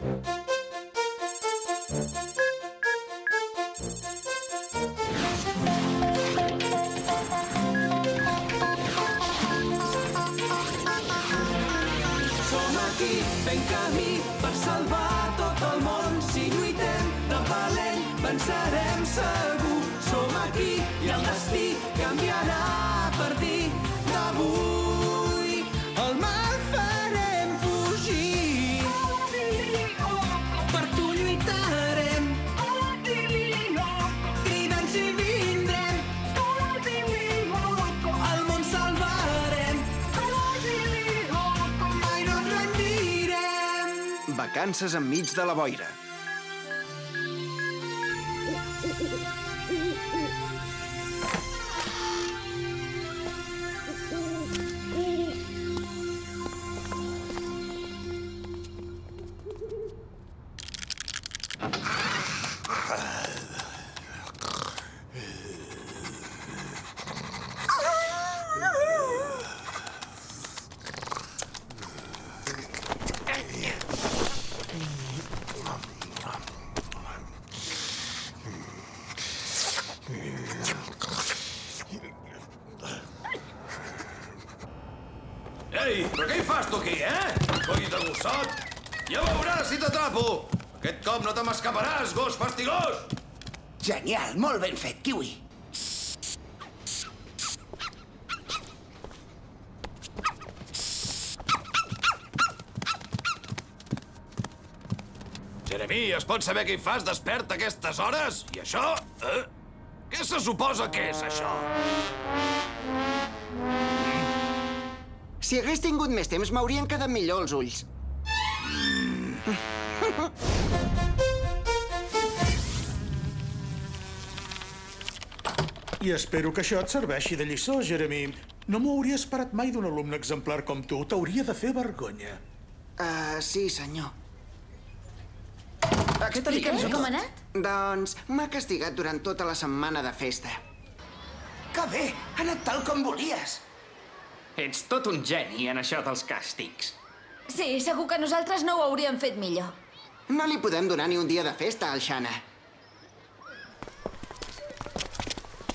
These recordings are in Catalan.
Som aquí Vacances enmig de la boira. Ei, però què hi fas tu aquí, eh? Coi de gossot! Ja veuràs si t'atrapo! Aquest cop no te m'escaparàs, gos fastigós! Genial, molt ben fet, Kiwi. Jeremy, es pot saber què hi fas despert a aquestes hores? I això? Eh? Què se suposa que és, això? Si hagués tingut més temps, m'haurien quedat millor els ulls. I espero que això et serveixi de lliçó, Jeremy. No m'ho hauria esperat mai d'un alumne exemplar com tu. T'hauria de fer vergonya. Uh, sí, senyor. Explica'ns Com ha anat? Doncs m'ha castigat durant tota la setmana de festa. Que bé, ha anat tal com volies. Ets tot un geni en això dels càstigs. Sí, segur que nosaltres no ho hauríem fet millor. No li podem donar ni un dia de festa al Xana.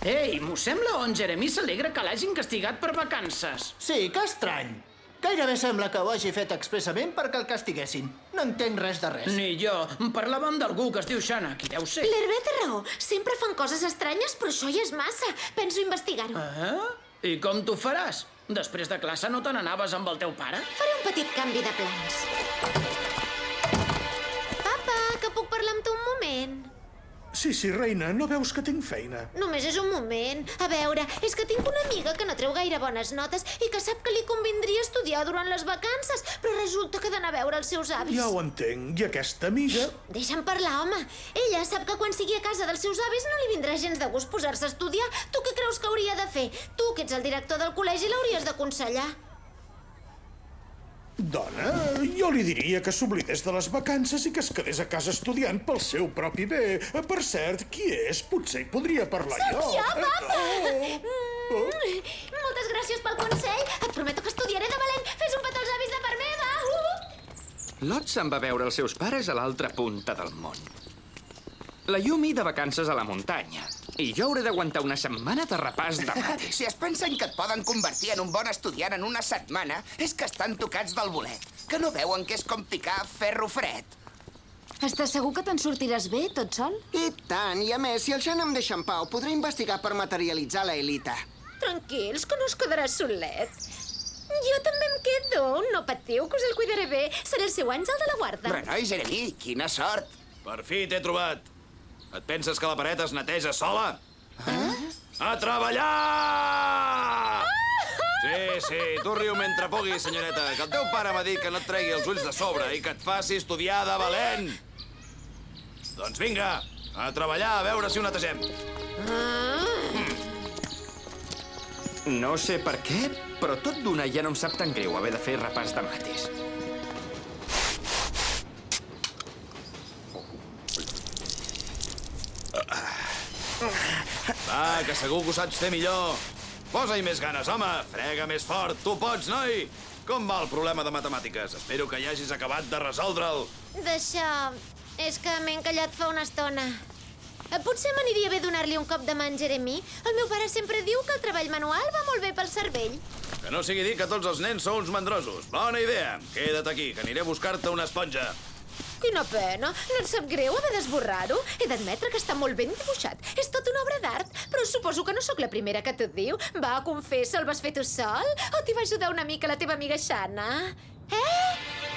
Ei, m'ho sembla o en Jeremy s'alegra que l'hagin castigat per vacances? Sí, que estrany. Gairebé sembla que ho hagi fet expressament perquè el castiguessin. No entenc res de res. Ni jo. Parlàvem d'algú que es diu Shanna. Qui deu ser? L'Hervé té raó. Sempre fan coses estranyes, però això ja és massa. Penso investigar-ho. Eh? I com t'ho faràs? Després de classe no te n'anaves amb el teu pare? Faré un petit canvi de plans. Sí, sí, reina, no veus que tinc feina? Només és un moment. A veure, és que tinc una amiga que no treu gaire bones notes i que sap que li convindria estudiar durant les vacances, però resulta que ha d'anar a veure els seus avis. Ja ho entenc. I aquesta amiga... Deixa'm parlar, home. Ella sap que quan sigui a casa dels seus avis no li vindrà gens de gust posar-se a estudiar. Tu què creus que hauria de fer? Tu, que ets el director del col·legi, l'hauries d'aconsellar. Dona, jo li diria que s'oblidés de les vacances i que es quedés a casa estudiant pel seu propi bé. Per cert, qui és? Potser hi podria parlar jo. Jo, papa! Oh. Mm, moltes gràcies pel consell. Et prometo que estudiaré de valent. Fes un petó als avis de part meva. Uh! Lot se'n va veure els seus pares a l'altra punta del món. La Yumi de vacances a la muntanya. I jo hauré d'aguantar una setmana de repàs de mates. Si es pensen que et poden convertir en un bon estudiant en una setmana, és que estan tocats del bolet. Que no veuen que és com picar ferro fred. Estàs segur que te'n sortiràs bé, tot sol? I tant, i a més, si el Xana em deixa en pau, podré investigar per materialitzar la Elita. Tranquils, que no us quedarà solet. Jo també em quedo. No patiu, que us el cuidaré bé. Seré el seu àngel de la guarda. Renoi, Jeremy, quina sort. Per fi t'he trobat. Et penses que la paret es neteja sola? Eh? A treballar! Sí, sí, tu riu mentre puguis, senyoreta, que el teu pare m'ha dit que no et tregui els ulls de sobre i que et faci estudiar de valent. Doncs vinga, a treballar, a veure si ho netegem. No sé per què, però tot d'una ja no em sap tan greu haver de fer repàs de mates. Va, que segur que ho saps fer millor. Posa-hi més ganes, home. Frega més fort. Tu pots, noi. Com va el problema de matemàtiques? Espero que ja hagis acabat de resoldre'l. D'això... És que m'he encallat fa una estona. Eh, Potser m'aniria bé donar-li un cop de mà a en Jeremy? El meu pare sempre diu que el treball manual va molt bé pel cervell. Que no sigui dir que tots els nens sou uns mandrosos. Bona idea. Queda't aquí, que aniré a buscar-te una esponja. Quina pena. No et sap greu haver d'esborrar-ho? He d'admetre que està molt ben dibuixat. És tot una obra d'art, però suposo que no sóc la primera que t'ho diu. Va, confessa, el vas fer tu sol? O t'hi va ajudar una mica la teva amiga Xana? Eh?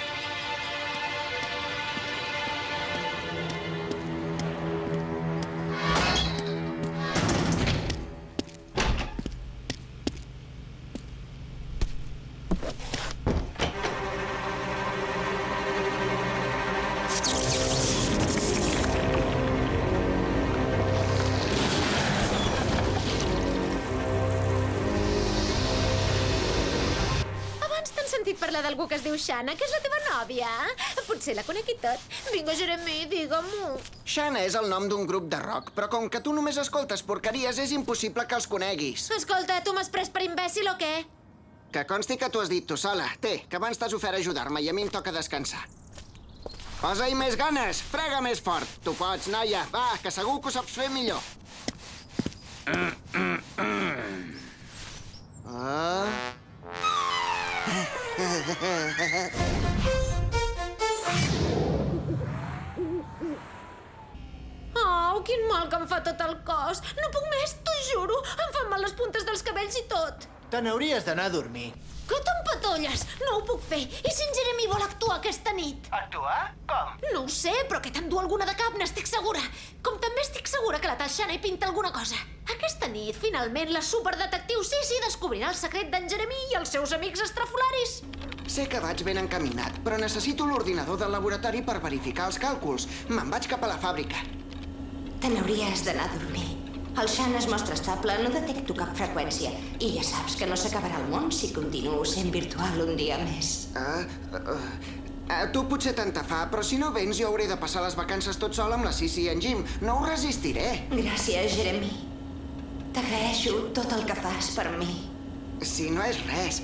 Parlar d'algú que es diu Xana, que és la teva nòvia? Potser la conec i tot. Vinga, Jeremy, digue-m'ho. Shana és el nom d'un grup de rock, però com que tu només escoltes porqueries, és impossible que els coneguis. Escolta, tu m'has pres per imbècil o què? Que consti que t'ho has dit tu sola. Té, que abans t'has ofert ajudar-me i a mi em toca descansar. Posa-hi més ganes, frega més fort. Tu pots, noia. Va, que segur que ho saps fer millor. Ah. Oh, quin mal que em fa tot el cos. No puc més, t'ho juro. Em fan mal les puntes dels cabells i tot. Te n'hauries d'anar a dormir. Que t'empatolles? No ho puc fer. I si en Jeremy vol actuar aquesta nit? Actuar? Com? No ho sé, però que t'endú alguna de cap, n'estic segura. Com també estic segura que la Tashana hi pinta alguna cosa. Aquesta nit, finalment, la superdetectiu Sissi descobrirà el secret d'en Jeremy i els seus amics estrafolaris. Sé que vaig ben encaminat, però necessito l'ordinador del laboratori per verificar els càlculs. Me'n vaig cap a la fàbrica. Te n'hauries d'anar a dormir. El Xan es mostra estable, no detecto cap freqüència. I ja saps que no s'acabarà el món si continuo sent virtual un dia més. Ah, uh, uh, a tu potser tant te fa, però si no vens jo hauré de passar les vacances tot sol amb la Sissi i en Jim. No ho resistiré. Gràcies, Jeremy. T'agraeixo tot el que fas per mi. Si no és res.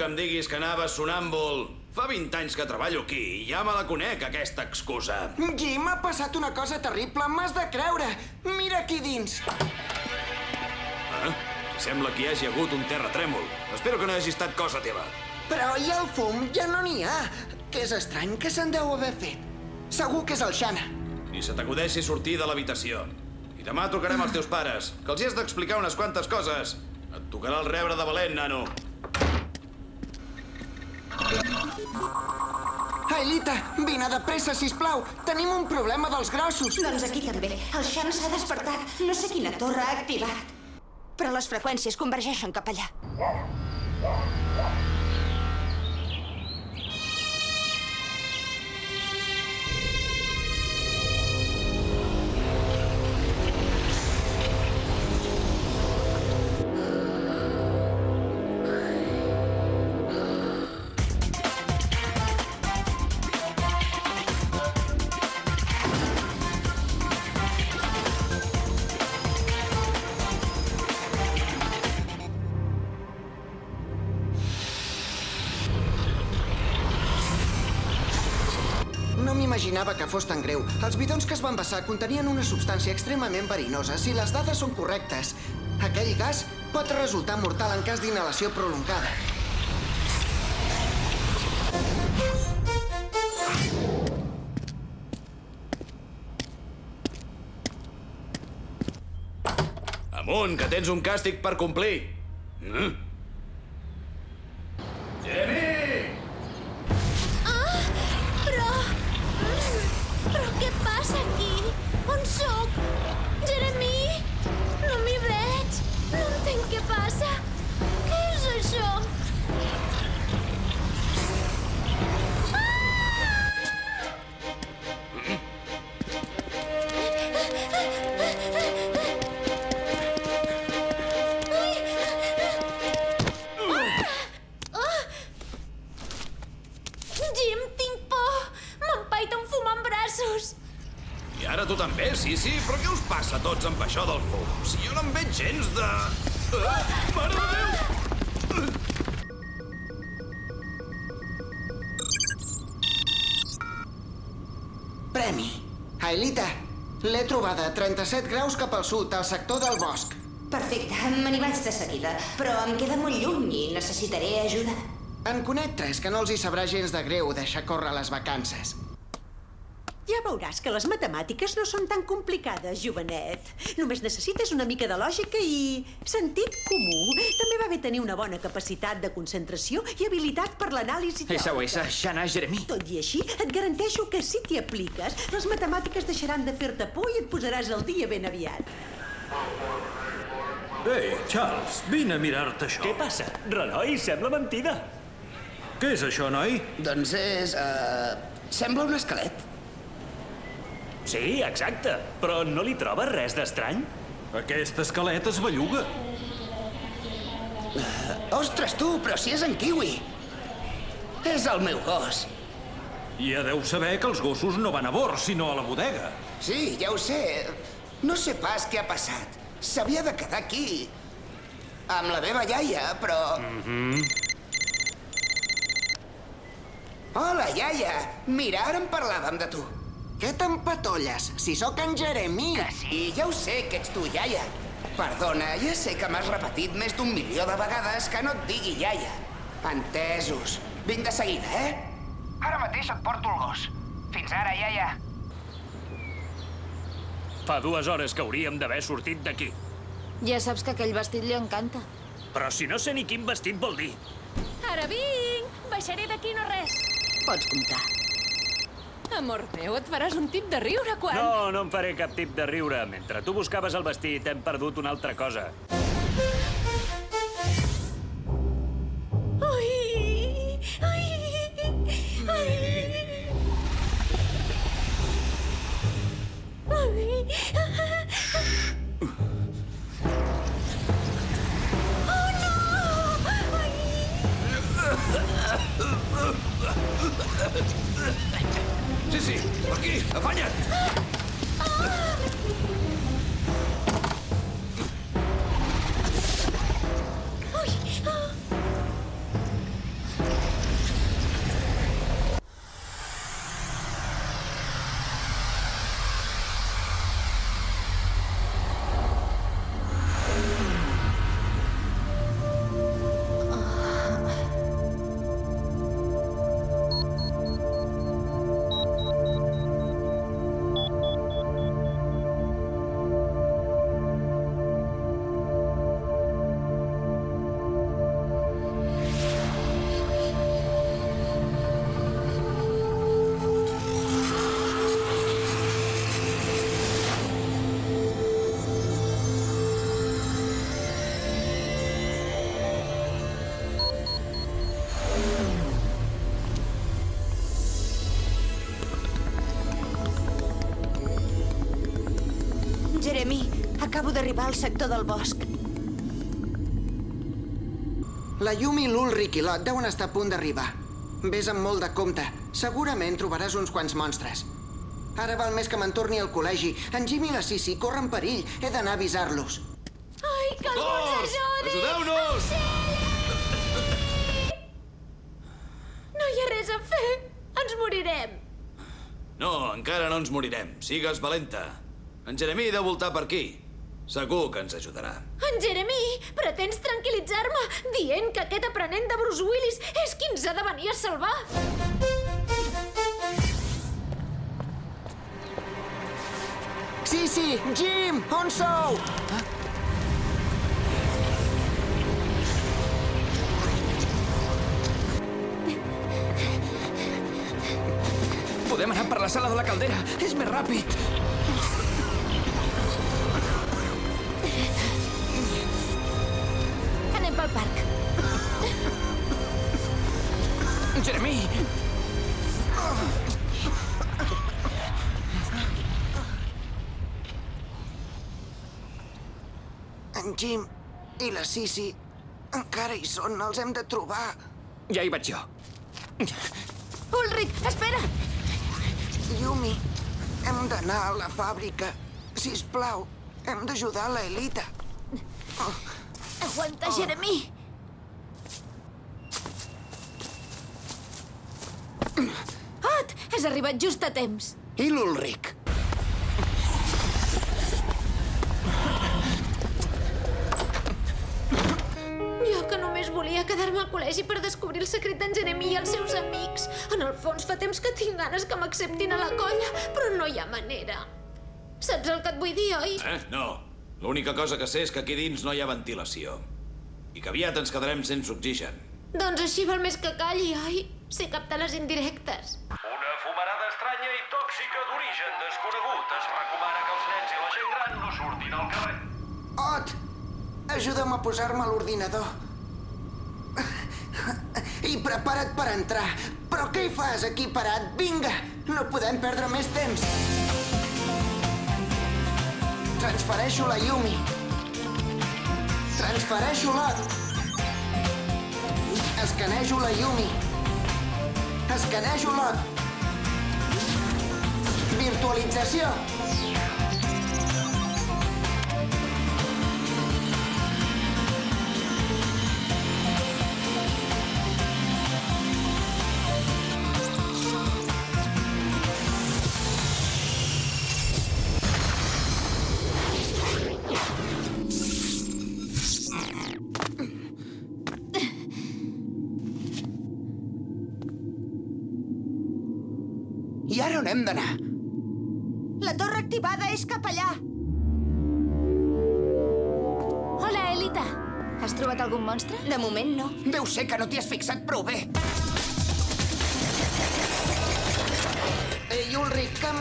Que em diguis que anaves sonàmbul. Fa 20 anys que treballo aquí i ja me la conec, aquesta excusa. Jim, ha passat una cosa terrible. M'has de creure. Mira aquí dins. Eh? Sembla que hi hagi hagut un terratrèmol. Espero que no hagi estat cosa teva. Però i el fum ja no n'hi ha. Que és estrany que se'n deu haver fet. Segur que és el Xana. Ni se t'acudeixi sortir de l'habitació. I demà trucarem als teus pares, que els hi has d'explicar unes quantes coses. Et tocarà el rebre de valent, nano. Aelita, vine de pressa, sisplau. Tenim un problema dels grossos. Doncs aquí també. El Xan s'ha despertat. No sé quina torre ha activat. Però les freqüències convergeixen cap allà. Fos tan greu. Els bidons que es van vessar contenien una substància extremament verinosa. Si les dades són correctes, aquell gas pot resultar mortal en cas d'inhalació prolongada. Amunt, que tens un càstig per complir. Mm? A tots amb això del fum? Si jo no em veig gens de... Ah, mare de Déu! Premi. Aelita, l'he trobada a 37 graus cap al sud, al sector del bosc. Perfecte, me n'hi vaig de seguida, però em queda molt lluny i necessitaré ajuda. En conec tres que no els hi sabrà gens de greu deixar córrer les vacances. Ja veuràs que les matemàtiques no són tan complicades, jovenet. Només necessites una mica de lògica i sentit comú. També va bé tenir una bona capacitat de concentració i habilitat per l'anàlisi SOS, teòrica. Xana, Jeremy. Tot i així, et garanteixo que si t'hi apliques, les matemàtiques deixaran de fer-te por i et posaràs al dia ben aviat. Ei, Charles, vine a mirar-te això. Què passa? Renoi, sembla mentida. Què és això, noi? Doncs és... Uh, sembla un esquelet. Sí, exacte. Però no li trobes res d'estrany? Aquest esquelet es belluga. Ostres, tu, però si és en Kiwi. És el meu gos. Ja deu saber que els gossos no van a bord, sinó a la bodega. Sí, ja ho sé. No sé pas què ha passat. S'havia de quedar aquí. Amb la meva iaia, però... Mm -hmm. Hola, iaia. Mira, ara en parlàvem de tu. Què t'empatolles? Si sóc en Jeremy. Que sí, ja ho sé que ets tu, iaia. Perdona, ja sé que m'has repetit més d'un milió de vegades que no et digui iaia. Entesos. Vinc de seguida, eh? Ara mateix et porto el gos. Fins ara, iaia. Fa dues hores que hauríem d'haver sortit d'aquí. Ja saps que aquell vestit li encanta. Però si no sé ni quin vestit vol dir. Ara vinc! Baixaré d'aquí no res. Pots comptar. Amor meu, et faràs un tip de riure quan... No, no em faré cap tip de riure. Mentre tu buscaves el vestit, hem perdut una altra cosa. Ai! Ai! Ai! Ai! Oh, no! Sí, sí, per aquí, acabo d'arribar al sector del bosc. La Yumi, l'Ulric i l'Ot deuen estar a punt d'arribar. Ves amb molt de compte. Segurament trobaràs uns quants monstres. Ara val més que me'n torni al col·legi. En Jim i la Sissi corren perill. He d'anar a avisar-los. Ai, que algú ens ajudi! ajudeu-nos! No hi ha res a fer. Ens morirem. No, encara no ens morirem. Sigues valenta. En Jeremy deu voltar per aquí. Segur que ens ajudarà. En Jeremy, pretens tranquil·litzar-me dient que aquest aprenent de Bruce Willis és qui ens ha de venir a salvar? Sí, sí, Jim, on sou? Podem anar per la sala de la caldera. És més ràpid. En Jim i la Sissi encara hi són, els hem de trobar. Ja hi vaig jo. Ulrich, espera! Yumi, hem d'anar a la fàbrica. Sisplau, hem d'ajudar la Elita. Aguanta, Jeremy. Ot, has arribat just a temps. I l'Ulric? Col·legi per descobrir el secret d'en Jeremy i els seus amics. En el fons fa temps que tinc ganes que m'acceptin a la colla, però no hi ha manera. Saps el que et vull dir, oi? Eh? No. L'única cosa que sé és que aquí dins no hi ha ventilació. I que aviat ens quedarem sense oxigen. Doncs així val més que calli, oi? Sé captar les indirectes. Una fumarada estranya i tòxica d'origen desconegut. Es recomana que els nens i la gent gran no surtin al carrer. Ot, ajuda'm a posar-me a l'ordinador. I prepara't per entrar. Però què hi fas aquí parat? Vinga, no podem perdre més temps. Transfereixo la Yumi. Transfereixo la... Escanejo la Yumi. Escanejo la... Virtualització. I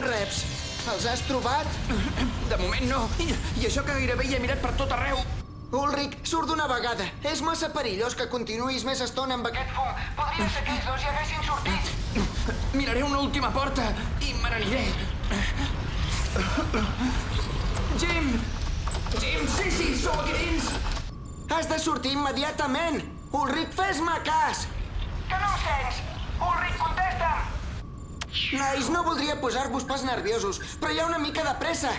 Reps? Els has trobat? De moment no. I, I això que gairebé hi he mirat per tot arreu. Ulrich, surt d'una vegada. És massa perillós que continuïs més estona amb aquest fum. Podria ser que ells dos hi haguessin sortit. Miraré una última porta i me n'aniré. Jim! Jim, sí, sí, sou aquí dins! Has de sortir immediatament. Ulrich, fes-me cas. Que no em sents? Ulrich, contesta'm. Nois, no voldria posar-vos pas nerviosos, però hi ha una mica de pressa.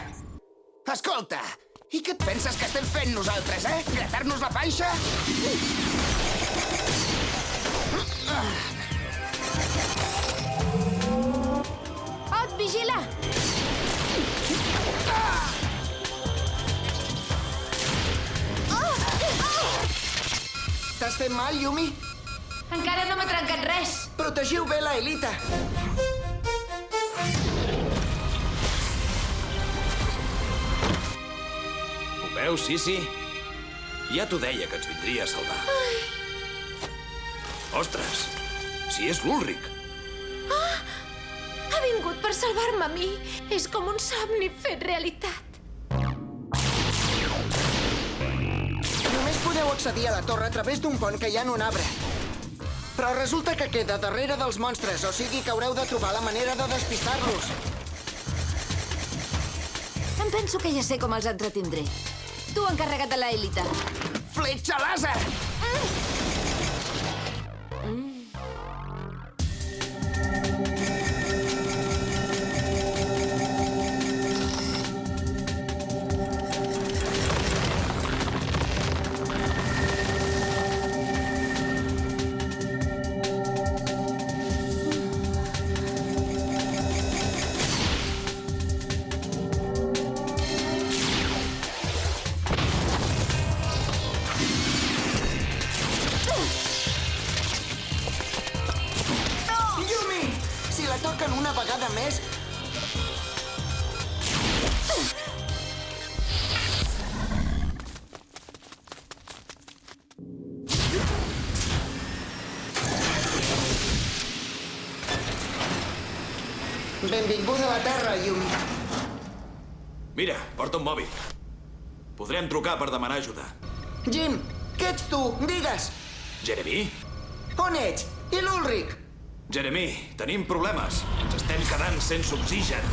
Escolta, i què et penses que estem fent nosaltres, eh? Gratar-nos la panxa? Ot, vigila! T'has fet mal, Yumi? Encara no m'ha trencat res. Protegiu bé la Elita. Veus, sí, sí? Ja t'ho deia que ens vindria a salvar. Ostres, si és l'Ulric. Ha vingut per salvar-me a mi. És com un somni fet realitat. Només podeu accedir a la torre a través d'un pont que hi ha en un arbre. Però resulta que queda darrere dels monstres, o sigui que haureu de trobar la manera de despistar-los. Em penso que ja sé com els entretindré. Tu encarrega't de la Elita. Fletxa làser! Yumi! Toquen una vegada més... Benvinguda a la Terra, Yumi. Mira, porta un mòbil. Podrem trucar per demanar ajuda. Jim, què ets tu? Digues! Jeremy? On ets? I l'Ulric? Jeremy, tenim problemes. Ens estem quedant sense oxigen.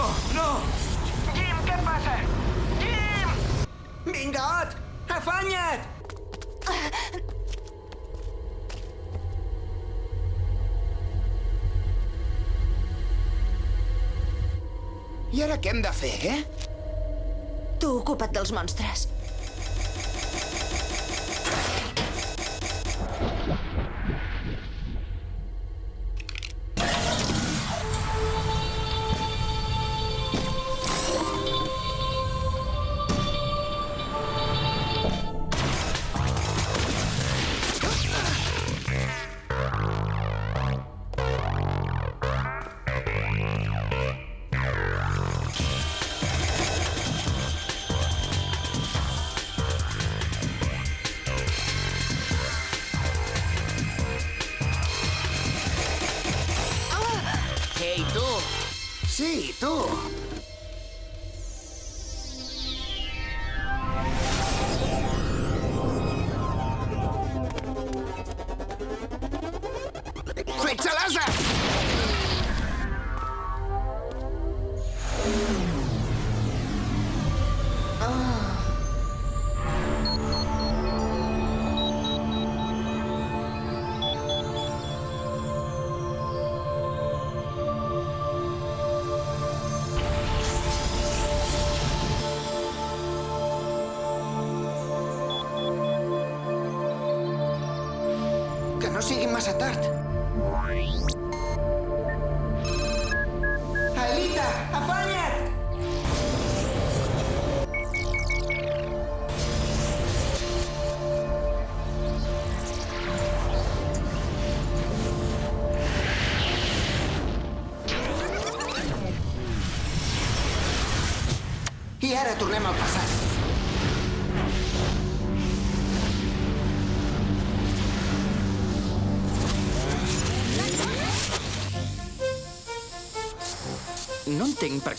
Oh, no! Jim, què passa? Jim! Vinga, Ot! Afanya't! I ara què hem de fer, eh? Tu ocupa't dels monstres. Sí, tu! Fletxa Que no sigui massa tard. Aelita, afanya't! I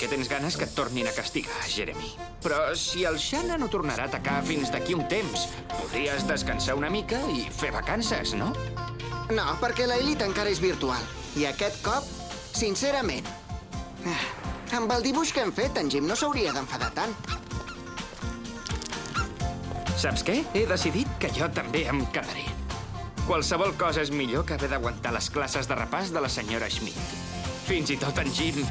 tens ganes que et tornin a castigar, Jeremy. Però si el Shanna no tornarà a atacar fins d'aquí un temps, podries descansar una mica i fer vacances, no? No, perquè la Elite encara és virtual. I aquest cop, sincerament... ah, Amb el dibuix que hem fet, en Jim no s'hauria d'enfadar tant. Saps què? He decidit que jo també em quedaré. Qualsevol cosa és millor que haver d'aguantar les classes de repàs de la senyora Schmidt. Fins i tot en Jim